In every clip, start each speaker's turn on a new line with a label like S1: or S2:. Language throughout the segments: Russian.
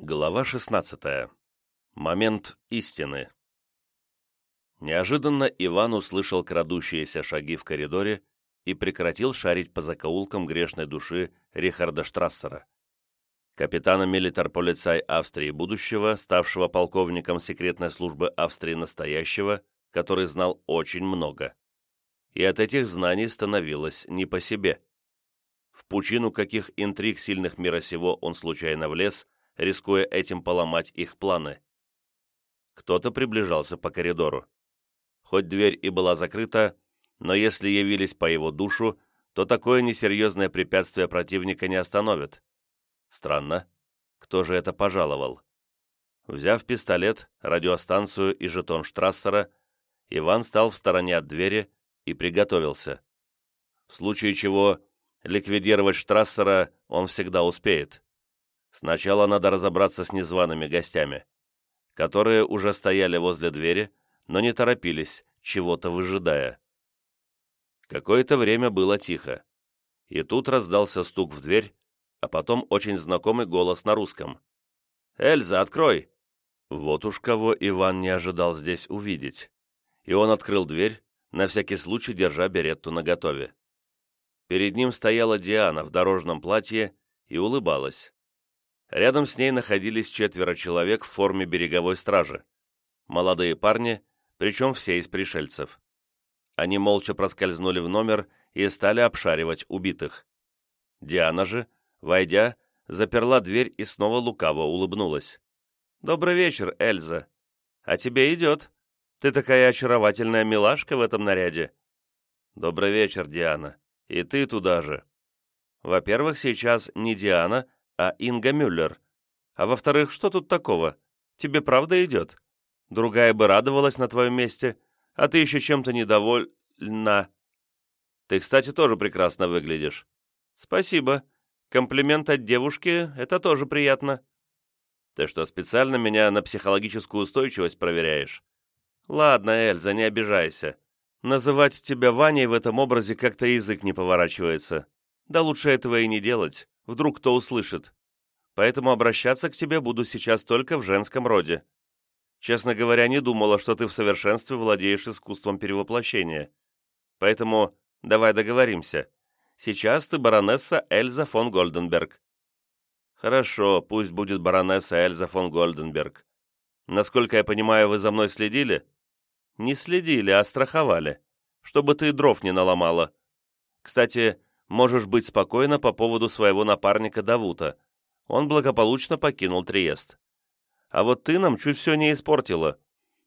S1: Глава 16. Момент истины. Неожиданно Иван услышал крадущиеся шаги в коридоре и прекратил шарить по закоулкам грешной души Рихарда Штрассера. Капитана милитар-полицай Австрии будущего, ставшего полковником секретной службы Австрии настоящего, который знал очень много. И от этих знаний становилось не по себе. В пучину каких интриг сильных мира сего он случайно влез – рискуя этим поломать их планы. Кто-то приближался по коридору. Хоть дверь и была закрыта, но если явились по его душу, то такое несерьезное препятствие противника не остановит. Странно. Кто же это пожаловал? Взяв пистолет, радиостанцию и жетон Штрассера, Иван стал в стороне от двери и приготовился. В случае чего ликвидировать Штрассера он всегда успеет. Сначала надо разобраться с незваными гостями, которые уже стояли возле двери, но не торопились, чего-то выжидая. Какое-то время было тихо. И тут раздался стук в дверь, а потом очень знакомый голос на русском. «Эльза, открой!» Вот уж кого Иван не ожидал здесь увидеть. И он открыл дверь, на всякий случай держа беретту наготове. Перед ним стояла Диана в дорожном платье и улыбалась. Рядом с ней находились четверо человек в форме береговой стражи. Молодые парни, причем все из пришельцев. Они молча проскользнули в номер и стали обшаривать убитых. Диана же, войдя, заперла дверь и снова лукаво улыбнулась. «Добрый вечер, Эльза. А тебе идет. Ты такая очаровательная милашка в этом наряде». «Добрый вечер, Диана. И ты туда же». Во-первых, сейчас не Диана, а Инга Мюллер. А во-вторых, что тут такого? Тебе правда идет? Другая бы радовалась на твоем месте, а ты еще чем-то недовольна. Ты, кстати, тоже прекрасно выглядишь. Спасибо. Комплимент от девушки — это тоже приятно. Ты что, специально меня на психологическую устойчивость проверяешь? Ладно, Эльза, не обижайся. Называть тебя Ваней в этом образе как-то язык не поворачивается. Да лучше этого и не делать. Вдруг кто услышит. Поэтому обращаться к тебе буду сейчас только в женском роде. Честно говоря, не думала, что ты в совершенстве владеешь искусством перевоплощения. Поэтому давай договоримся. Сейчас ты баронесса Эльза фон Гольденберг. Хорошо, пусть будет баронесса Эльза фон Гольденберг. Насколько я понимаю, вы за мной следили? Не следили, а страховали. Чтобы ты дров не наломала. Кстати, можешь быть спокойна по поводу своего напарника Давута. Он благополучно покинул Триест. А вот ты нам чуть все не испортила.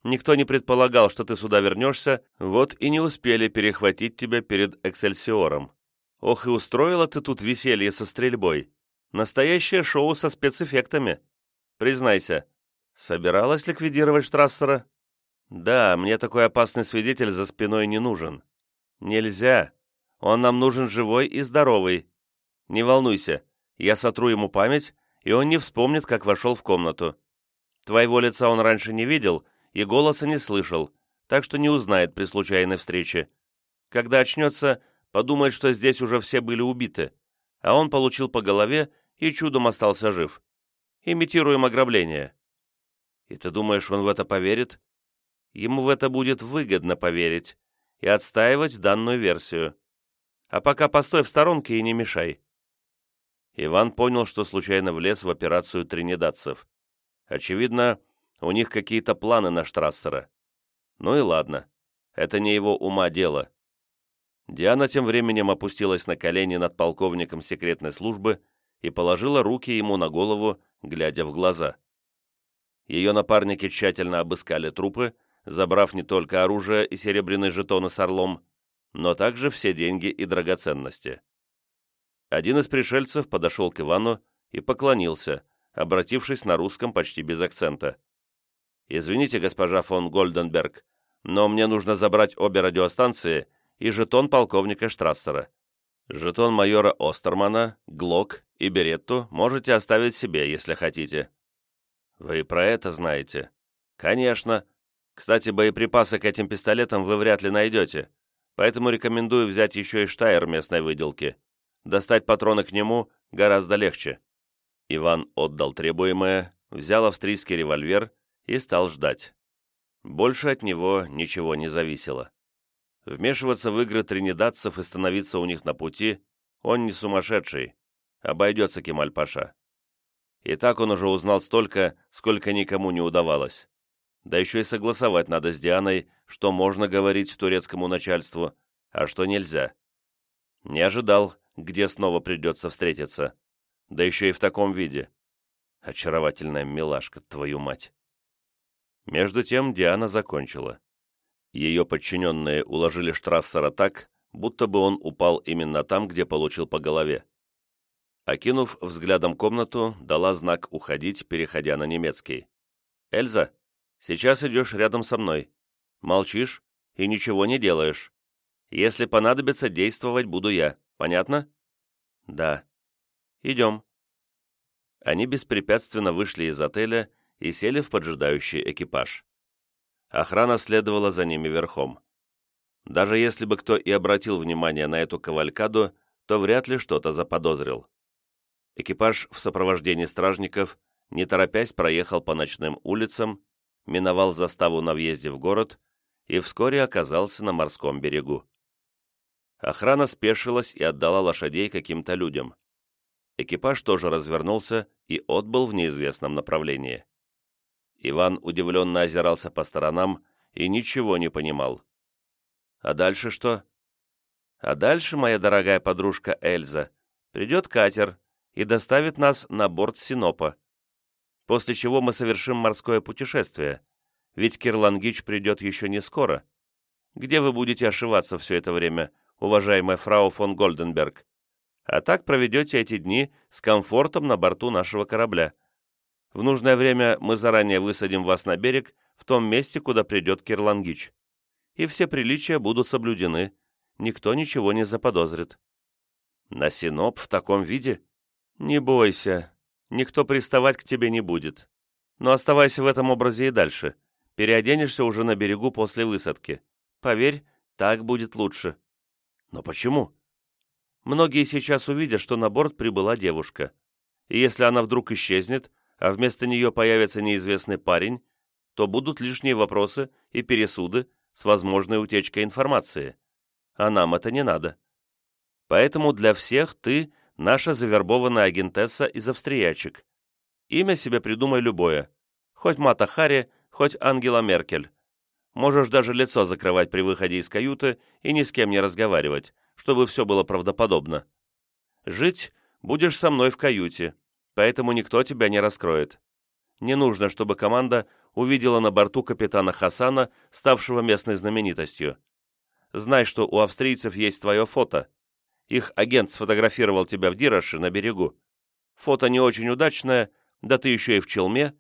S1: Никто не предполагал, что ты сюда вернешься, вот и не успели перехватить тебя перед Эксельсиором. Ох, и устроила ты тут веселье со стрельбой. Настоящее шоу со спецэффектами. Признайся, собиралась ликвидировать Штрассера? Да, мне такой опасный свидетель за спиной не нужен. Нельзя, он нам нужен живой и здоровый. Не волнуйся, я сотру ему память, и он не вспомнит, как вошел в комнату. Твоего лица он раньше не видел и голоса не слышал, так что не узнает при случайной встрече. Когда очнется, подумает, что здесь уже все были убиты, а он получил по голове и чудом остался жив. Имитируем ограбление. И ты думаешь, он в это поверит? Ему в это будет выгодно поверить и отстаивать данную версию. А пока постой в сторонке и не мешай». Иван понял, что случайно влез в операцию тринидадцев. Очевидно, у них какие-то планы на Штрассера. Ну и ладно, это не его ума дело. Диана тем временем опустилась на колени над полковником секретной службы и положила руки ему на голову, глядя в глаза. Ее напарники тщательно обыскали трупы, забрав не только оружие и серебряные жетоны с орлом, но также все деньги и драгоценности. Один из пришельцев подошел к Ивану и поклонился, обратившись на русском почти без акцента. «Извините, госпожа фон Гольденберг, но мне нужно забрать обе радиостанции и жетон полковника Штрассера. Жетон майора Остермана, Глок и Беретту можете оставить себе, если хотите». «Вы про это знаете?» «Конечно. Кстати, боеприпасы к этим пистолетам вы вряд ли найдете поэтому рекомендую взять еще и штайр местной выделки. Достать патроны к нему гораздо легче». Иван отдал требуемое, взял австрийский револьвер и стал ждать. Больше от него ничего не зависело. Вмешиваться в игры тринидадцев и становиться у них на пути он не сумасшедший, обойдется Кемаль-Паша. И так он уже узнал столько, сколько никому не удавалось. Да еще и согласовать надо с Дианой, что можно говорить турецкому начальству, а что нельзя. Не ожидал, где снова придется встретиться. Да еще и в таком виде. Очаровательная милашка, твою мать. Между тем Диана закончила. Ее подчиненные уложили Штрассера так, будто бы он упал именно там, где получил по голове. Окинув взглядом комнату, дала знак «Уходить», переходя на немецкий. «Эльза, сейчас идешь рядом со мной. Молчишь и ничего не делаешь. Если понадобится, действовать буду я. Понятно?» «Да». «Идем». Они беспрепятственно вышли из отеля и сели в поджидающий экипаж. Охрана следовала за ними верхом. Даже если бы кто и обратил внимание на эту кавалькаду, то вряд ли что-то заподозрил. Экипаж в сопровождении стражников, не торопясь, проехал по ночным улицам, миновал заставу на въезде в город и вскоре оказался на морском берегу. Охрана спешилась и отдала лошадей каким-то людям. Экипаж тоже развернулся и отбыл в неизвестном направлении. Иван удивленно озирался по сторонам и ничего не понимал. «А дальше что?» «А дальше, моя дорогая подружка Эльза, придет катер и доставит нас на борт Синопа, после чего мы совершим морское путешествие, ведь Кирлангич придет еще не скоро. Где вы будете ошиваться все это время, уважаемая фрау фон Гольденберг? А так проведете эти дни с комфортом на борту нашего корабля. В нужное время мы заранее высадим вас на берег в том месте, куда придет Кирлангич. И все приличия будут соблюдены. Никто ничего не заподозрит. На Синоп в таком виде? Не бойся. Никто приставать к тебе не будет. Но оставайся в этом образе и дальше. Переоденешься уже на берегу после высадки. Поверь, так будет лучше. Но почему? Многие сейчас увидят, что на борт прибыла девушка. И если она вдруг исчезнет, а вместо нее появится неизвестный парень, то будут лишние вопросы и пересуды с возможной утечкой информации. А нам это не надо. Поэтому для всех ты наша завербованная агентесса из австриячек. Имя себе придумай любое. Хоть Мата Хари, хоть Ангела Меркель. Можешь даже лицо закрывать при выходе из каюты и ни с кем не разговаривать, чтобы все было правдоподобно. Жить будешь со мной в каюте, поэтому никто тебя не раскроет. Не нужно, чтобы команда увидела на борту капитана Хасана, ставшего местной знаменитостью. Знай, что у австрийцев есть твое фото. Их агент сфотографировал тебя в Дироше на берегу. Фото не очень удачное, да ты еще и в челме,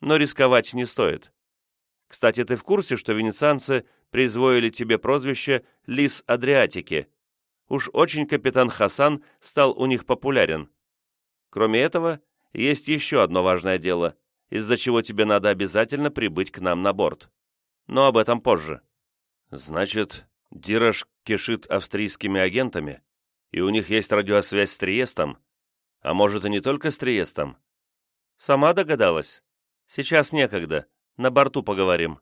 S1: но рисковать не стоит. Кстати, ты в курсе, что венецианцы призвоили тебе прозвище «Лис Адриатики»? Уж очень капитан Хасан стал у них популярен. Кроме этого, есть еще одно важное дело, из-за чего тебе надо обязательно прибыть к нам на борт. Но об этом позже. Значит, Дираж кишит австрийскими агентами, и у них есть радиосвязь с Триестом? А может, и не только с Триестом? Сама догадалась? Сейчас некогда, на борту поговорим.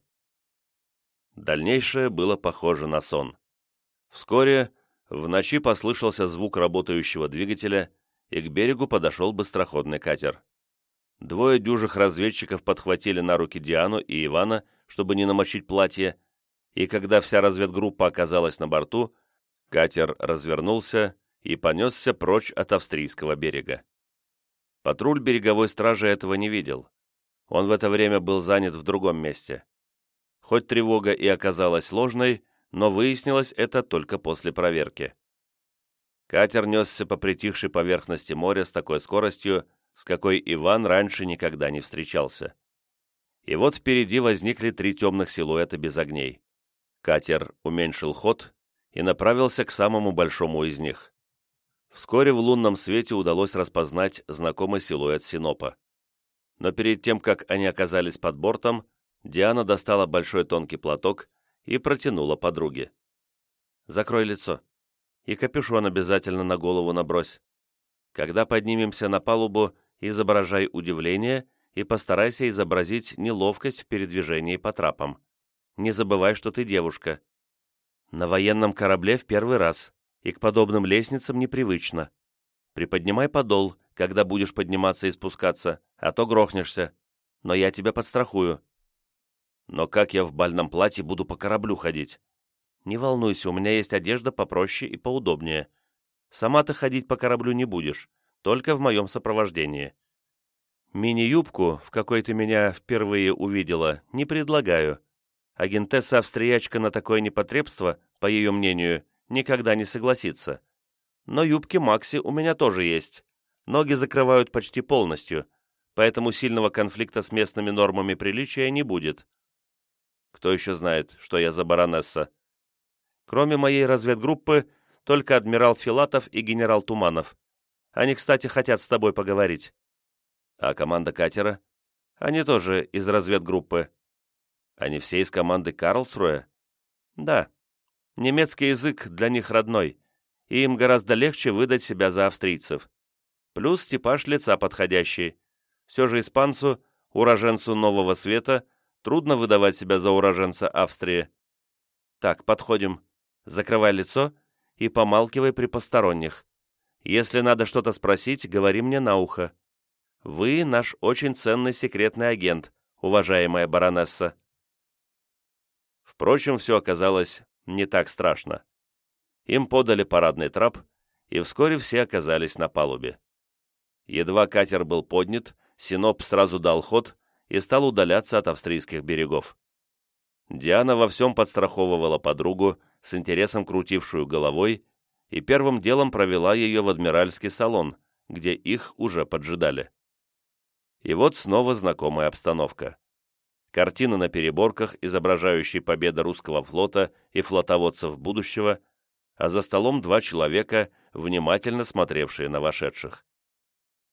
S1: Дальнейшее было похоже на сон. Вскоре в ночи послышался звук работающего двигателя, и к берегу подошел быстроходный катер. Двое дюжих разведчиков подхватили на руки Диану и Ивана, чтобы не намочить платье, и когда вся разведгруппа оказалась на борту, катер развернулся и понесся прочь от австрийского берега. Патруль береговой стражи этого не видел. Он в это время был занят в другом месте. Хоть тревога и оказалась ложной, но выяснилось это только после проверки. Катер несся по притихшей поверхности моря с такой скоростью, с какой Иван раньше никогда не встречался. И вот впереди возникли три темных силуэта без огней. Катер уменьшил ход и направился к самому большому из них. Вскоре в лунном свете удалось распознать знакомый силуэт Синопа. Но перед тем, как они оказались под бортом, Диана достала большой тонкий платок и протянула подруге. «Закрой лицо», и капюшон обязательно на голову набрось. Когда поднимемся на палубу, изображай удивление и постарайся изобразить неловкость в передвижении по трапам. Не забывай, что ты девушка. На военном корабле в первый раз, и к подобным лестницам непривычно. Приподнимай подол, когда будешь подниматься и спускаться, а то грохнешься. Но я тебя подстрахую. Но как я в бальном платье буду по кораблю ходить? Не волнуйся, у меня есть одежда попроще и поудобнее. Сама ты ходить по кораблю не будешь, только в моем сопровождении. Мини-юбку, в какой ты меня впервые увидела, не предлагаю. Агентесса-австриячка на такое непотребство, по ее мнению, никогда не согласится. Но юбки Макси у меня тоже есть. Ноги закрывают почти полностью, поэтому сильного конфликта с местными нормами приличия не будет. Кто еще знает, что я за баронесса? Кроме моей разведгруппы, только адмирал Филатов и генерал Туманов. Они, кстати, хотят с тобой поговорить. А команда катера? Они тоже из разведгруппы. Они все из команды Карлсруэ? Да. Немецкий язык для них родной, и им гораздо легче выдать себя за австрийцев. Плюс типаж лица подходящий. Все же испанцу, уроженцу Нового Света, трудно выдавать себя за уроженца Австрии. Так, подходим. Закрывай лицо и помалкивай при посторонних. Если надо что-то спросить, говори мне на ухо. Вы наш очень ценный секретный агент, уважаемая баронесса. Впрочем, все оказалось не так страшно. Им подали парадный трап, и вскоре все оказались на палубе. Едва катер был поднят, Синоп сразу дал ход и стал удаляться от австрийских берегов. Диана во всем подстраховывала подругу, с интересом крутившую головой, и первым делом провела ее в адмиральский салон, где их уже поджидали. И вот снова знакомая обстановка. Картина на переборках, изображающие победы русского флота и флотоводцев будущего, а за столом два человека, внимательно смотревшие на вошедших.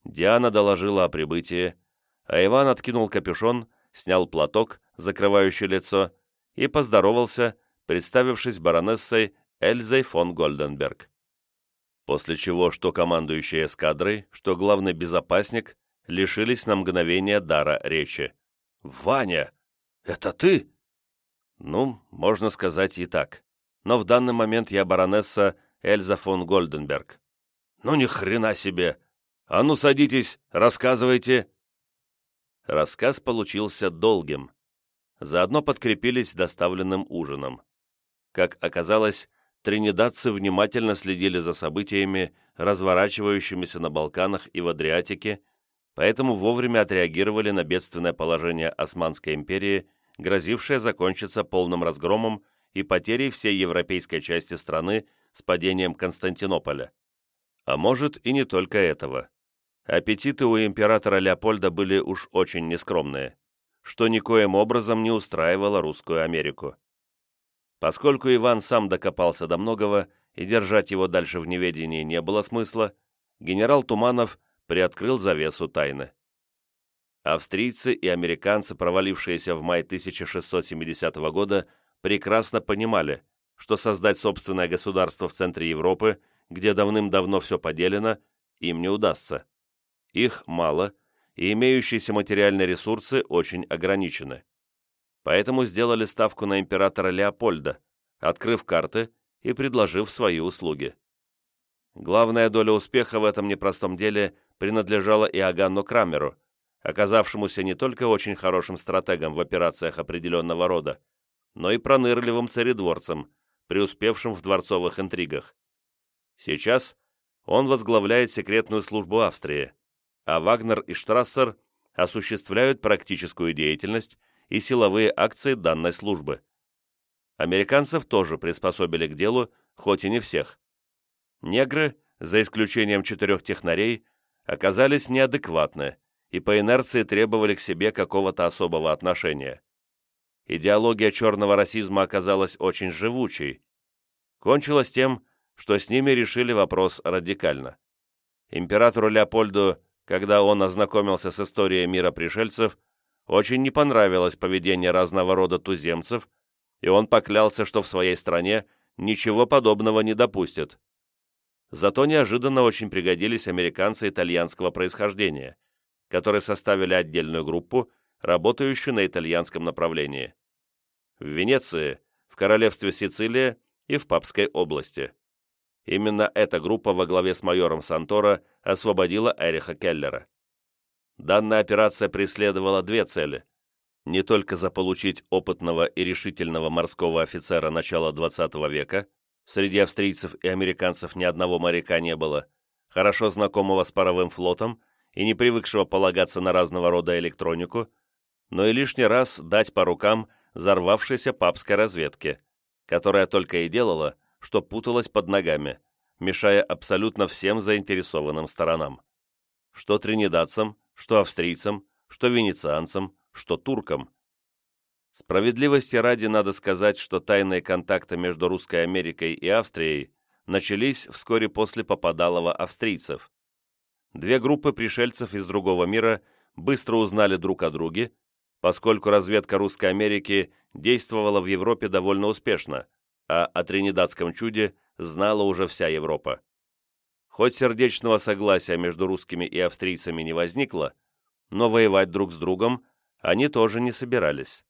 S1: Диана доложила о прибытии, а Иван откинул капюшон, снял платок, закрывающий лицо, и поздоровался, представившись баронессой Эльзой фон Гольденберг. После чего что командующий эскадрой, что главный безопасник лишились на мгновение дара речи. «Ваня, это ты?» «Ну, можно сказать и так. Но в данный момент я баронесса Эльза фон Гольденберг». «Ну ни хрена себе! А ну садитесь, рассказывайте!» Рассказ получился долгим. Заодно подкрепились доставленным ужином. Как оказалось, тринидадцы внимательно следили за событиями, разворачивающимися на Балканах и в Адриатике, поэтому вовремя отреагировали на бедственное положение Османской империи, грозившее закончиться полным разгромом и потерей всей европейской части страны с падением Константинополя. А может и не только этого. Аппетиты у императора Леопольда были уж очень нескромные, что никоим образом не устраивало русскую Америку. Поскольку Иван сам докопался до многого, и держать его дальше в неведении не было смысла, генерал Туманов приоткрыл завесу тайны. Австрийцы и американцы, провалившиеся в мае 1670 года, прекрасно понимали, что создать собственное государство в центре Европы, где давным-давно все поделено, им не удастся. Их мало, и имеющиеся материальные ресурсы очень ограничены поэтому сделали ставку на императора Леопольда, открыв карты и предложив свои услуги. Главная доля успеха в этом непростом деле принадлежала Иоганну Крамеру, оказавшемуся не только очень хорошим стратегом в операциях определенного рода, но и пронырливым царедворцем, преуспевшим в дворцовых интригах. Сейчас он возглавляет секретную службу Австрии, а Вагнер и Штрассер осуществляют практическую деятельность и силовые акции данной службы. Американцев тоже приспособили к делу, хоть и не всех. Негры, за исключением четырех технарей, оказались неадекватны и по инерции требовали к себе какого-то особого отношения. Идеология черного расизма оказалась очень живучей. Кончилось тем, что с ними решили вопрос радикально. Императору Леопольду, когда он ознакомился с историей мира пришельцев, очень не понравилось поведение разного рода туземцев, и он поклялся, что в своей стране ничего подобного не допустит. Зато неожиданно очень пригодились американцы итальянского происхождения, которые составили отдельную группу, работающую на итальянском направлении. В Венеции, в королевстве Сицилия и в Папской области. Именно эта группа во главе с майором Сантора освободила Эриха Келлера. Данная операция преследовала две цели. Не только заполучить опытного и решительного морского офицера начала XX века, среди австрийцев и американцев ни одного моряка не было, хорошо знакомого с паровым флотом и не привыкшего полагаться на разного рода электронику, но и лишний раз дать по рукам взорвавшейся папской разведке, которая только и делала, что путалась под ногами, мешая абсолютно всем заинтересованным сторонам. Что тринидадцам, что австрийцам, что венецианцам, что туркам. Справедливости ради надо сказать, что тайные контакты между Русской Америкой и Австрией начались вскоре после Попадалова австрийцев. Две группы пришельцев из другого мира быстро узнали друг о друге, поскольку разведка Русской Америки действовала в Европе довольно успешно, а о тринидадском чуде знала уже вся Европа. Хоть сердечного согласия между русскими и австрийцами не возникло, но воевать друг с другом они тоже не собирались.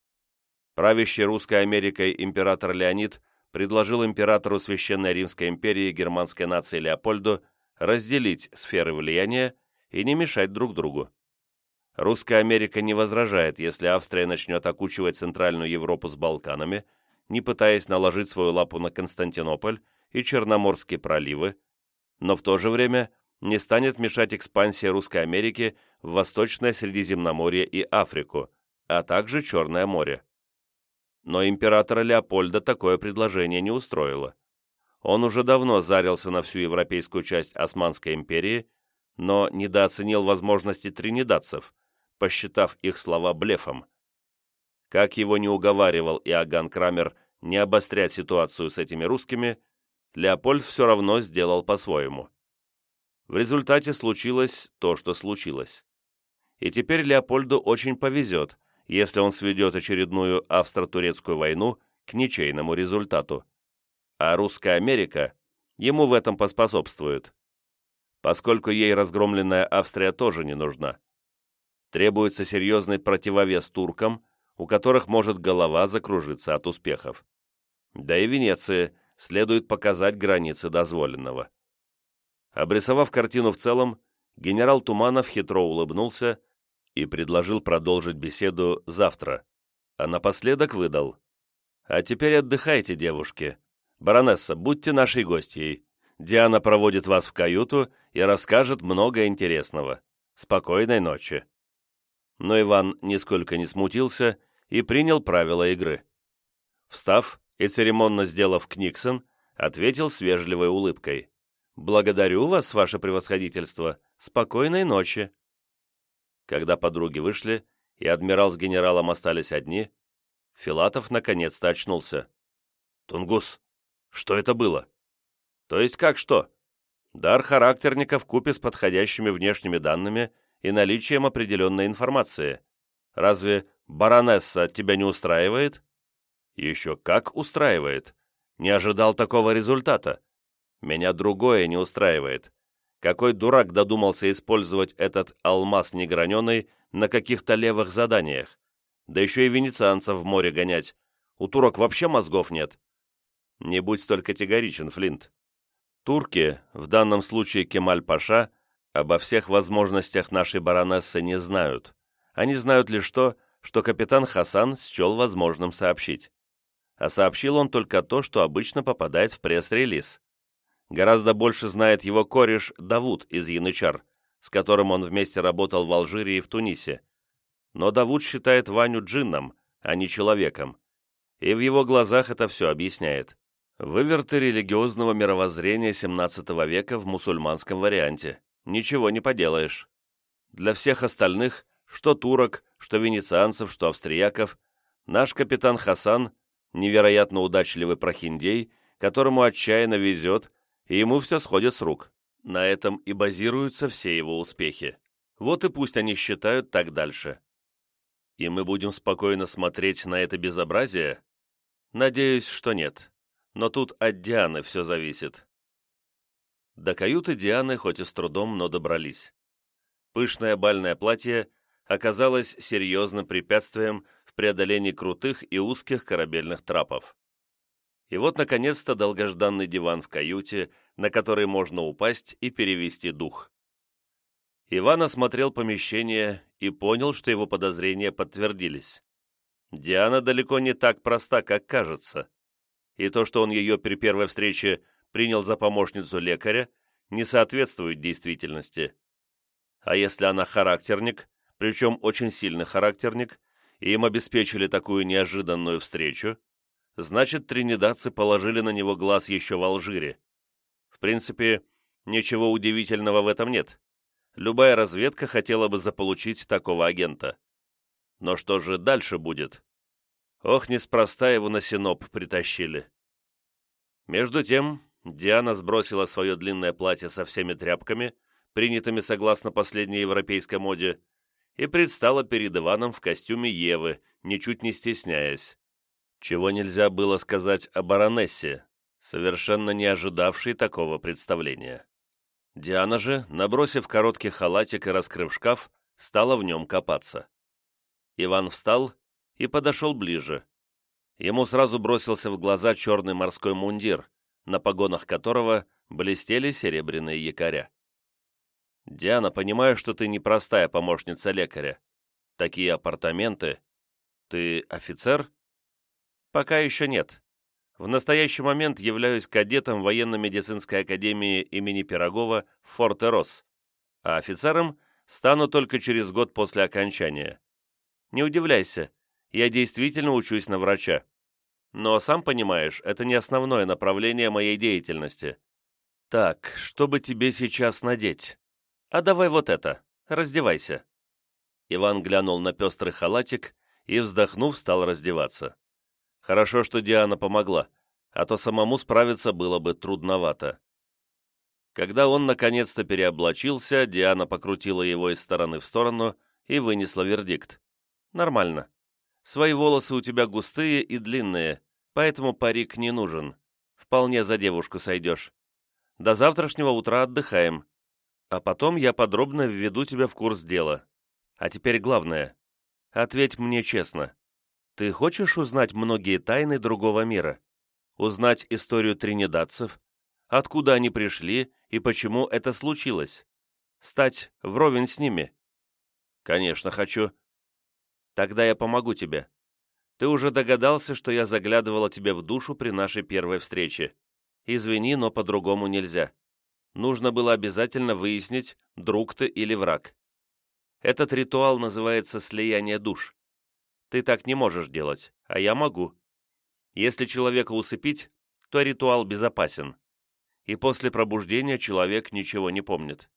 S1: Правящий Русской Америкой император Леонид предложил императору Священной Римской империи германской нации Леопольду разделить сферы влияния и не мешать друг другу. Русская Америка не возражает, если Австрия начнет окучивать Центральную Европу с Балканами, не пытаясь наложить свою лапу на Константинополь и Черноморские проливы, но в то же время не станет мешать экспансии Русской Америки в Восточное Средиземноморье и Африку, а также Черное море. Но императора Леопольда такое предложение не устроило. Он уже давно зарился на всю европейскую часть Османской империи, но недооценил возможности тринидадцев, посчитав их слова блефом. Как его не уговаривал Иоганн Крамер не обострять ситуацию с этими русскими, Леопольд все равно сделал по-своему. В результате случилось то, что случилось. И теперь Леопольду очень повезет, если он сведет очередную австро-турецкую войну к ничейному результату. А русская Америка ему в этом поспособствует, поскольку ей разгромленная Австрия тоже не нужна. Требуется серьезный противовес туркам, у которых может голова закружиться от успехов. Да и Венеции следует показать границы дозволенного. Обрисовав картину в целом, генерал Туманов хитро улыбнулся и предложил продолжить беседу завтра, а напоследок выдал. «А теперь отдыхайте, девушки. Баронесса, будьте нашей гостьей. Диана проводит вас в каюту и расскажет много интересного. Спокойной ночи». Но Иван нисколько не смутился и принял правила игры. Встав и церемонно сделав книксон, ответил с вежливой улыбкой. «Благодарю вас, ваше превосходительство. Спокойной ночи». Когда подруги вышли, и адмирал с генералом остались одни, Филатов наконец-то очнулся. «Тунгус, что это было?» «То есть как что?» «Дар характерника в купе с подходящими внешними данными и наличием определенной информации. Разве баронесса тебя не устраивает?» «Еще как устраивает. Не ожидал такого результата. Меня другое не устраивает. Какой дурак додумался использовать этот алмаз неграненый на каких-то левых заданиях? Да еще и венецианцев в море гонять. У турок вообще мозгов нет. Не будь столь категоричен, Флинт. Турки, в данном случае Кемаль-Паша, обо всех возможностях нашей баронессы не знают. Они знают лишь то, что капитан Хасан счел возможным сообщить. А сообщил он только то, что обычно попадает в пресс-релиз. Гораздо больше знает его кореш Давуд из Янычар, с которым он вместе работал в Алжире и в Тунисе. Но Давуд считает Ваню джинном, а не человеком. И в его глазах это все объясняет. Выверты религиозного мировоззрения XVII века в мусульманском варианте. Ничего не поделаешь. Для всех остальных, что турок, что венецианцев, что австрияков, наш капитан Хасан – невероятно удачливый прохиндей, которому отчаянно везет, и ему все сходит с рук. На этом и базируются все его успехи. Вот и пусть они считают так дальше. И мы будем спокойно смотреть на это безобразие? Надеюсь, что нет. Но тут от Дианы все зависит. До каюты Дианы хоть и с трудом, но добрались. Пышное бальное платье оказалось серьезным препятствием в преодолении крутых и узких корабельных трапов. И вот, наконец-то, долгожданный диван в каюте, на который можно упасть и перевести дух. Иван осмотрел помещение и понял, что его подозрения подтвердились. Диана далеко не так проста, как кажется. И то, что он ее при первой встрече принял за помощницу лекаря, не соответствует действительности. А если она характерник, причем очень сильный характерник, и им обеспечили такую неожиданную встречу, значит, тринидадцы положили на него глаз еще в Алжире. Принципе, ничего удивительного в этом нет. Любая разведка хотела бы заполучить такого агента. Но что же дальше будет? Ох, неспроста его на Синоп притащили. Между тем, Диана сбросила свое длинное платье со всеми тряпками, принятыми согласно последней европейской моде, и предстала перед Иваном в костюме Евы, ничуть не стесняясь. Чего нельзя было сказать о баронессе, совершенно не ожидавшей такого представления. Диана же, набросив короткий халатик и раскрыв шкаф, стала в нем копаться. Иван встал и подошел ближе. Ему сразу бросился в глаза черный морской мундир, на погонах которого блестели серебряные якоря. «Диана, понимаю, что ты непростая помощница лекаря. Такие апартаменты. Ты офицер?» «Пока еще нет. В настоящий момент являюсь кадетом военно-медицинской академии имени Пирогова в Форт-Эрос, а офицером стану только через год после окончания. Не удивляйся, я действительно учусь на врача. Но, сам понимаешь, это не основное направление моей деятельности. Так, что бы тебе сейчас надеть? А давай вот это, раздевайся. Иван глянул на пестрый халатик и, вздохнув, стал раздеваться. Хорошо, что Диана помогла, а то самому справиться было бы трудновато. Когда он наконец-то переоблачился, Диана покрутила его из стороны в сторону и вынесла вердикт. «Нормально. Свои волосы у тебя густые и длинные, поэтому парик не нужен. Вполне за девушку сойдешь. До завтрашнего утра отдыхаем. А потом я подробно введу тебя в курс дела. А теперь главное. Ответь мне честно. Ты хочешь узнать многие тайны другого мира? Узнать историю тринидадцев? Откуда они пришли и почему это случилось? Стать вровень с ними? Конечно, хочу. Тогда я помогу тебе. Ты уже догадался, что я заглядывала тебе в душу при нашей первой встрече. Извини, но по-другому нельзя. Нужно было обязательно выяснить, друг ты или враг. Этот ритуал называется слияние душ. Ты так не можешь делать, а я могу. Если человека усыпить, то ритуал безопасен. И после пробуждения человек ничего не помнит.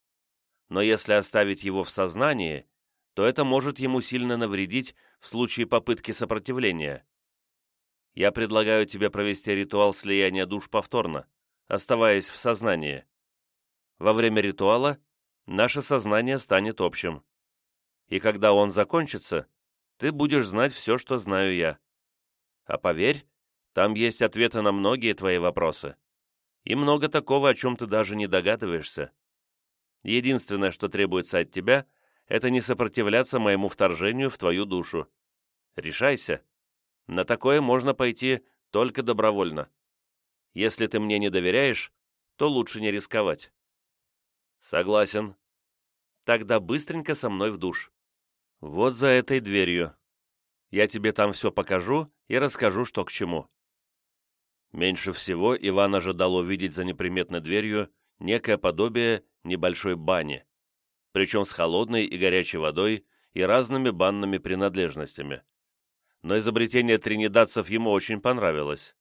S1: Но если оставить его в сознании, то это может ему сильно навредить в случае попытки сопротивления. Я предлагаю тебе провести ритуал слияния душ повторно, оставаясь в сознании. Во время ритуала наше сознание станет общим. И когда он закончится, ты будешь знать все, что знаю я. А поверь, там есть ответы на многие твои вопросы. И много такого, о чем ты даже не догадываешься. Единственное, что требуется от тебя, это не сопротивляться моему вторжению в твою душу. Решайся. На такое можно пойти только добровольно. Если ты мне не доверяешь, то лучше не рисковать. Согласен. Тогда быстренько со мной в душ. Вот за этой дверью. Я тебе там все покажу и расскажу, что к чему. Меньше всего Иван ожидал увидеть за неприметной дверью некое подобие небольшой бани причем с холодной и горячей водой и разными банными принадлежностями. Но изобретение тринидадцев ему очень понравилось.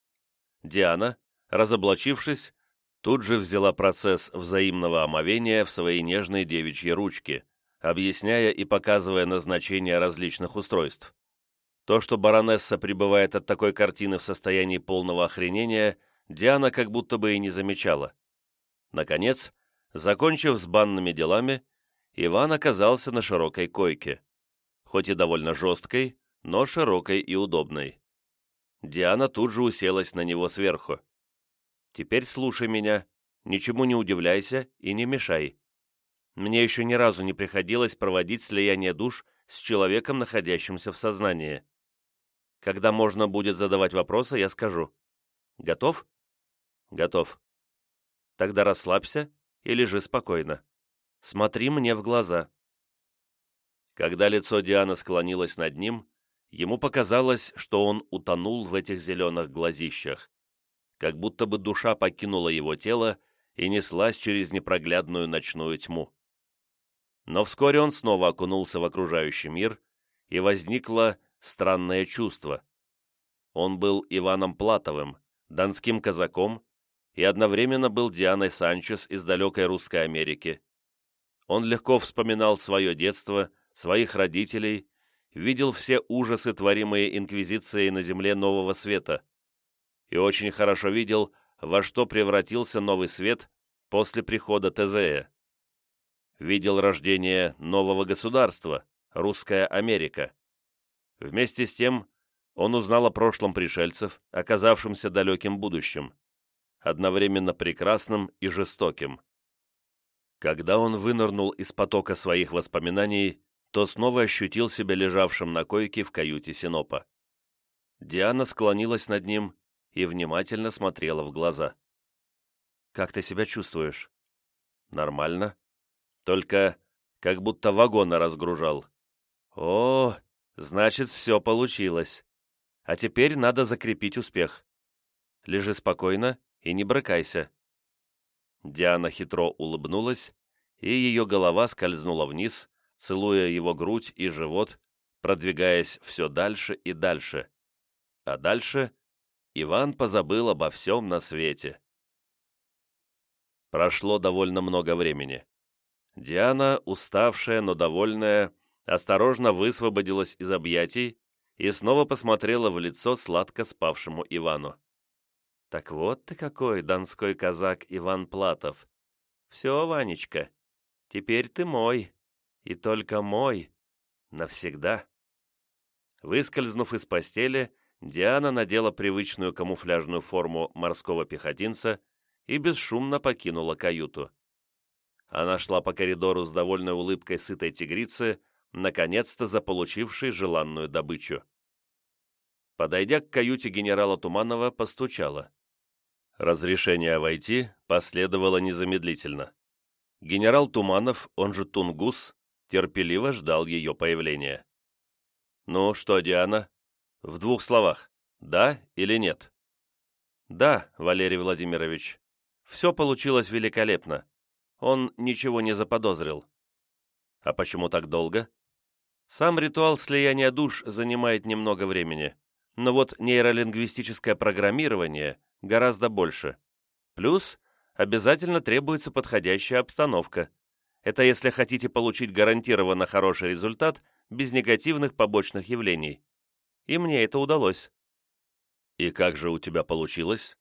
S1: Диана, разоблачившись, тут же взяла процесс взаимного омовения в свои нежные девичьи ручки, объясняя и показывая назначение различных устройств. То, что баронесса пребывает от такой картины в состоянии полного охренения, Диана как будто бы и не замечала. Наконец, закончив с банными делами, Иван оказался на широкой койке. Хоть и довольно жесткой, но широкой и удобной. Диана тут же уселась на него сверху. «Теперь слушай меня, ничему не удивляйся и не мешай. Мне еще ни разу не приходилось проводить слияние душ с человеком, находящимся в сознании. Когда можно будет задавать вопросы, я скажу. Готов? Готов. Тогда расслабься и лежи спокойно. Смотри мне в глаза. Когда лицо Дианы склонилось над ним, ему показалось, что он утонул в этих зеленых глазищах, как будто бы душа покинула его тело и неслась через непроглядную ночную тьму. Но вскоре он снова окунулся в окружающий мир, и возникло странное чувство. Он был Иваном Платовым, донским казаком, и одновременно был Дианой Санчес из далекой Русской Америки. Он легко вспоминал свое детство, своих родителей, видел все ужасы, творимые Инквизицией на земле Нового Света, и очень хорошо видел, во что превратился Новый Свет после прихода Тезея видел рождение нового государства, Русская Америка. Вместе с тем он узнал о прошлом пришельцев, оказавшемся далеким будущим, одновременно прекрасным и жестоким. Когда он вынырнул из потока своих воспоминаний, то снова ощутил себя лежавшим на койке в каюте Синопа. Диана склонилась над ним и внимательно смотрела в глаза. «Как ты себя чувствуешь?» «Нормально», только как будто вагоны разгружал. О, значит, все получилось. А теперь надо закрепить успех. Лежи спокойно и не брыкайся. Диана хитро улыбнулась, и ее голова скользнула вниз, целуя его грудь и живот, продвигаясь все дальше и дальше. А дальше Иван позабыл обо всем на свете. Прошло довольно много времени. Диана, уставшая, но довольная, осторожно высвободилась из объятий и снова посмотрела в лицо сладко спавшему Ивану. «Так вот ты какой, донской казак Иван Платов! Все, Ванечка, теперь ты мой, и только мой, навсегда!» Выскользнув из постели, Диана надела привычную камуфляжную форму морского пехотинца и бесшумно покинула каюту. Она шла по коридору с довольной улыбкой сытой тигрицы, наконец-то заполучившей желанную добычу. Подойдя к каюте генерала Туманова, постучала. Разрешение войти последовало незамедлительно. Генерал Туманов, он же Тунгус, терпеливо ждал ее появления. «Ну что, Диана? В двух словах, да или нет?» «Да, Валерий Владимирович. Все получилось великолепно он ничего не заподозрил. А почему так долго? Сам ритуал слияния душ занимает немного времени, но вот нейролингвистическое программирование гораздо больше. Плюс обязательно требуется подходящая обстановка. Это если хотите получить гарантированно хороший результат без негативных побочных явлений. И мне это удалось. И как же у тебя получилось?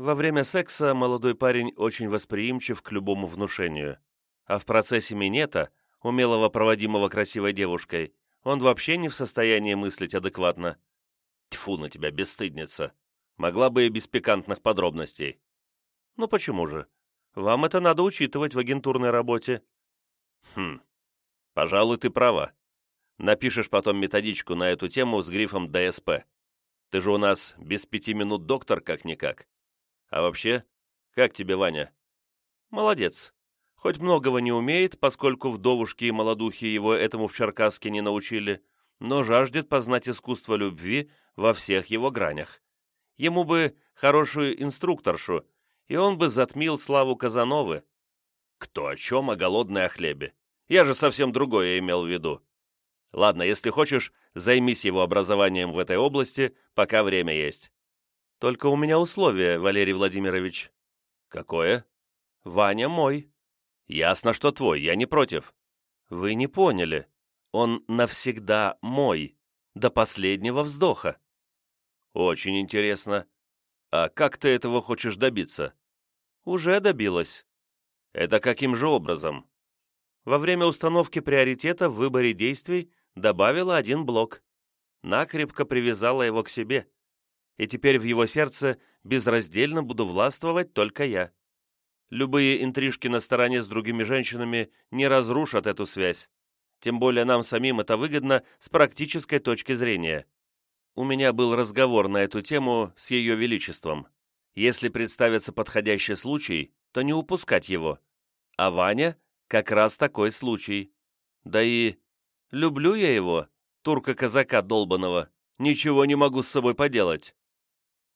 S1: Во время секса молодой парень очень восприимчив к любому внушению, а в процессе минета, умелого проводимого красивой девушкой, он вообще не в состоянии мыслить адекватно. Тьфу на тебя, бесстыдница. Могла бы и без пикантных подробностей. Ну почему же? Вам это надо учитывать в агентурной работе. Хм, пожалуй, ты права. Напишешь потом методичку на эту тему с грифом ДСП. Ты же у нас без пяти минут доктор как-никак. А вообще, как тебе, Ваня? Молодец. Хоть многого не умеет, поскольку вдовушки и молодухи его этому в Черкасске не научили, но жаждет познать искусство любви во всех его гранях. Ему бы хорошую инструкторшу, и он бы затмил славу Казановы. Кто о чем, о голодной о хлебе? Я же совсем другое имел в виду. Ладно, если хочешь, займись его образованием в этой области, пока время есть. Только у меня условие, Валерий Владимирович». «Какое?» «Ваня мой». «Ясно, что твой, я не против». «Вы не поняли. Он навсегда мой, до последнего вздоха». «Очень интересно. А как ты этого хочешь добиться?» «Уже добилась». «Это каким же образом?» Во время установки приоритета в выборе действий добавила один блок. Накрепко привязала его к себе и теперь в его сердце безраздельно буду властвовать только я. Любые интрижки на стороне с другими женщинами не разрушат эту связь. Тем более нам самим это выгодно с практической точки зрения. У меня был разговор на эту тему с Ее Величеством. Если представится подходящий случай, то не упускать его. А Ваня как раз такой случай. Да и люблю я его, турка-казака долбаного. Ничего не могу с собой поделать.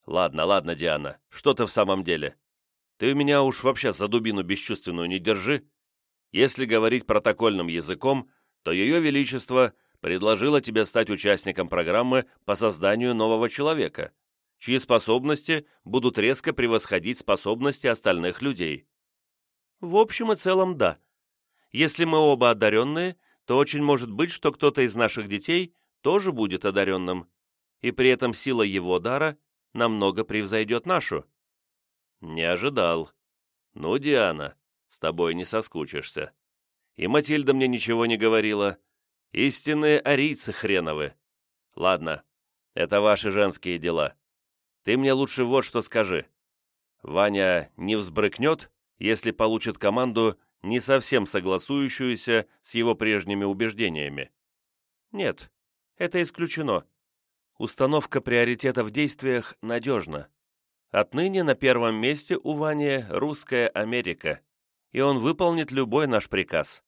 S1: Ладно, ладно, Диана, что ты в самом деле? Ты у меня уж вообще за дубину бесчувственную не держи. Если говорить протокольным языком, то Ее Величество предложило тебе стать участником программы по созданию нового человека, чьи способности будут резко превосходить способности остальных людей. В общем и целом, да. Если мы оба одаренные, то очень может быть, что кто-то из наших детей тоже будет одаренным, и при этом сила его дара намного превзойдет нашу. «Не ожидал. Ну, Диана, с тобой не соскучишься. И Матильда мне ничего не говорила. Истинные арийцы хреновы. Ладно, это ваши женские дела. Ты мне лучше вот что скажи. Ваня не взбрыкнет, если получит команду, не совсем согласующуюся с его прежними убеждениями? Нет, это исключено. Установка приоритета в действиях надежна. Отныне на первом месте у Вани русская Америка, и он выполнит любой наш приказ.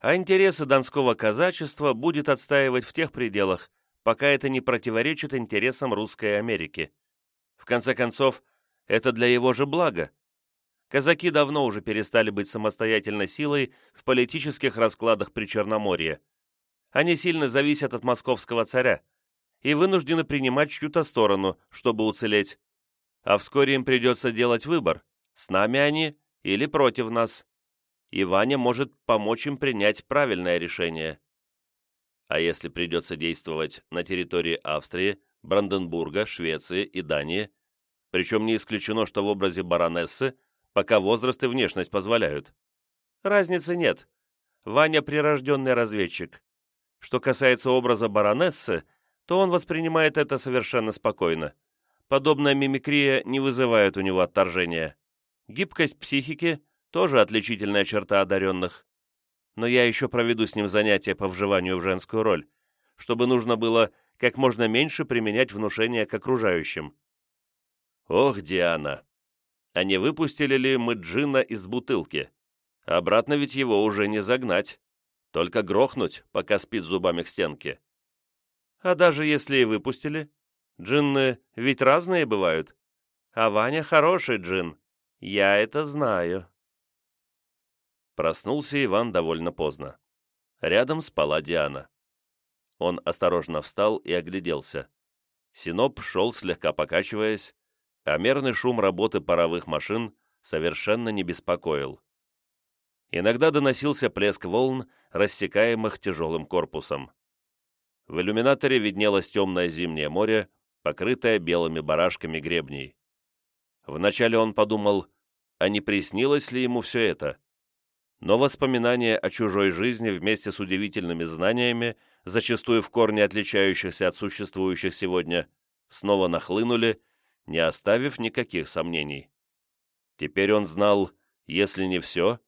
S1: А интересы донского казачества будет отстаивать в тех пределах, пока это не противоречит интересам русской Америки. В конце концов, это для его же блага. Казаки давно уже перестали быть самостоятельной силой в политических раскладах при Черноморье. Они сильно зависят от московского царя и вынуждены принимать чью-то сторону, чтобы уцелеть а вскоре им придется делать выбор, с нами они или против нас. И Ваня может помочь им принять правильное решение. А если придется действовать на территории Австрии, Бранденбурга, Швеции и Дании, причем не исключено, что в образе баронессы, пока возраст и внешность позволяют. Разницы нет. Ваня прирожденный разведчик. Что касается образа баронессы, то он воспринимает это совершенно спокойно подобная мимикрия не вызывает у него отторжения. Гибкость психики – тоже отличительная черта одаренных. Но я еще проведу с ним занятия по вживанию в женскую роль, чтобы нужно было как можно меньше применять внушение к окружающим. Ох, Диана! А не выпустили ли мы джина из бутылки? Обратно ведь его уже не загнать. Только грохнуть, пока спит зубами к стенке. А даже если и выпустили, Джинны ведь разные бывают. А Ваня хороший джин. Я это знаю. Проснулся Иван довольно поздно. Рядом спала Диана. Он осторожно встал и огляделся. Синоп шел, слегка покачиваясь, а мерный шум работы паровых машин совершенно не беспокоил. Иногда доносился плеск волн, рассекаемых тяжелым корпусом. В иллюминаторе виднелось темное зимнее море, покрытая белыми барашками гребней. Вначале он подумал, а не приснилось ли ему все это? Но воспоминания о чужой жизни вместе с удивительными знаниями, зачастую в корне отличающихся от существующих сегодня, снова нахлынули, не оставив никаких сомнений. Теперь он знал, если не все,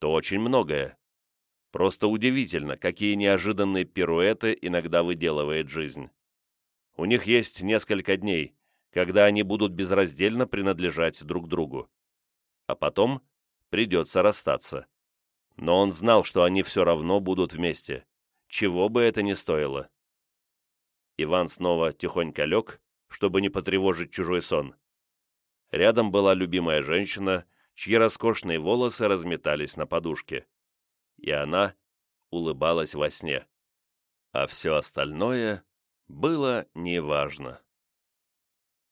S1: то очень многое. Просто удивительно, какие неожиданные пируэты иногда выделывает жизнь. У них есть несколько дней, когда они будут безраздельно принадлежать друг другу. А потом придется расстаться. Но он знал, что они все равно будут вместе, чего бы это ни стоило. Иван снова тихонько лег, чтобы не потревожить чужой сон. Рядом была любимая женщина, чьи роскошные волосы разметались на подушке. И она улыбалась во сне. А все остальное было неважно.